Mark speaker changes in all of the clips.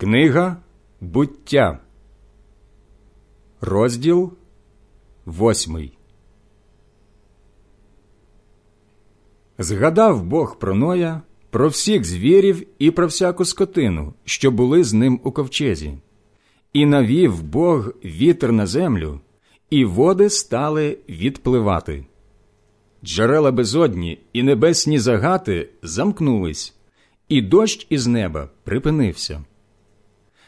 Speaker 1: Книга буття, розділ восьмий. Згадав Бог про Ноя, про всіх звірів і про всяку скотину, що були з ним у ковчезі, і навів Бог вітер на землю, і води стали відпливати. Джерела безодні і небесні загати замкнулись, і дощ із неба припинився.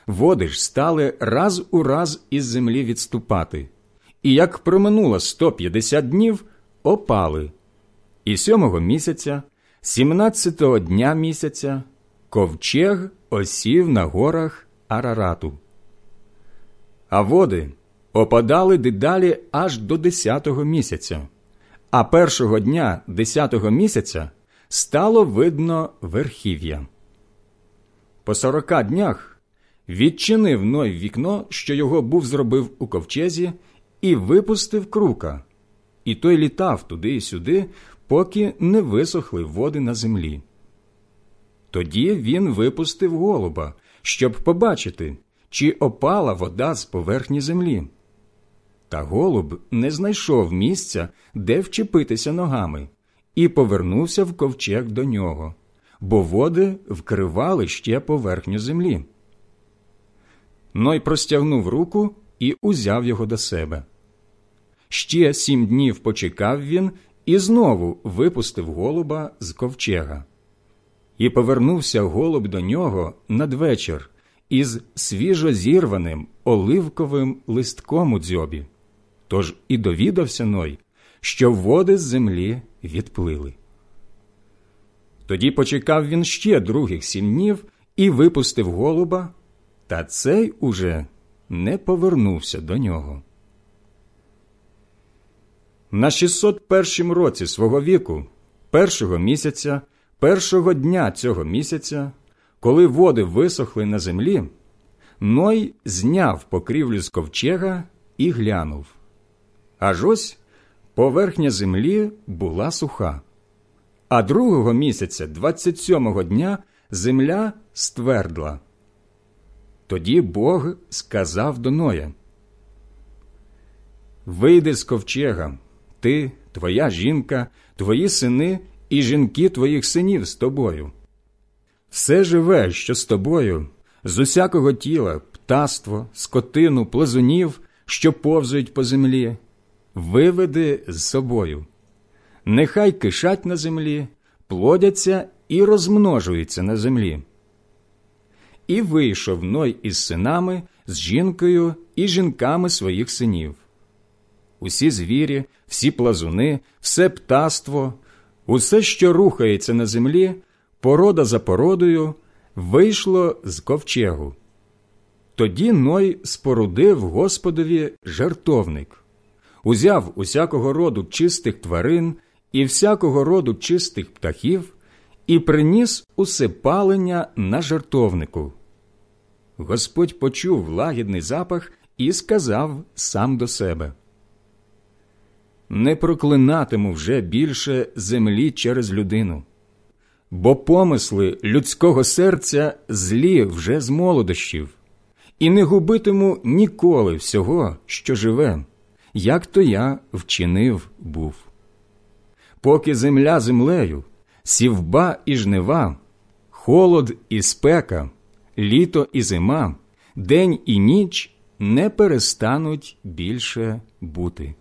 Speaker 1: Води ж стали раз у раз із землі відступати, і як проминуло 150 днів, опали. І сьомого місяця, сімнадцятого дня місяця, ковчег осів на горах Арарату. А води опадали дедалі аж до десятого місяця, а першого дня десятого місяця стало видно верхів'я. По сорока днях відчинив Ной вікно, що його був зробив у ковчезі, і випустив крука, і той літав туди й сюди, поки не висохли води на землі. Тоді він випустив голуба, щоб побачити, чи опала вода з поверхні землі. Та голуб не знайшов місця, де вчепитися ногами, і повернувся в ковчег до нього, бо води вкривали ще поверхню землі. Ной простягнув руку і узяв його до себе. Ще сім днів почекав він і знову випустив голуба з ковчега. І повернувся голуб до нього надвечір із свіжозірваним оливковим листком у дзьобі. Тож і довідався Ной, що води з землі відплили. Тоді почекав він ще других сім днів і випустив голуба, та цей уже не повернувся до нього. На 601 році свого віку, першого місяця, першого дня цього місяця, коли води висохли на землі, Ной зняв покрівлю з ковчега і глянув. Аж ось поверхня землі була суха. А другого місяця, 27-го дня, земля ствердла. Тоді Бог сказав до Ноя: Вийди з ковчега, ти, твоя жінка, твої сини і жінки твоїх синів з тобою. Все живе, що з тобою, з усякого тіла, птаство, скотину, плазунів, що повзують по землі, виведи з собою. Нехай кишать на землі, плодяться і розмножуються на землі. І вийшов Ной із синами, з жінкою і жінками своїх синів. Усі звірі, всі плазуни, все птаство, усе, що рухається на землі, порода за породою, вийшло з ковчегу. Тоді Ной спорудив Господові жартовник, узяв усякого роду чистих тварин і всякого роду чистих птахів і приніс усе палення на жартовнику. Господь почув лагідний запах і сказав сам до себе Не проклинатиму вже більше землі через людину, бо помисли людського серця злі вже з молодощів, і не губитиму ніколи всього, що живе, як то я вчинив був. Поки земля землею, сівба і жнива, холод і спека, літо і зима, день і ніч не перестануть більше бути.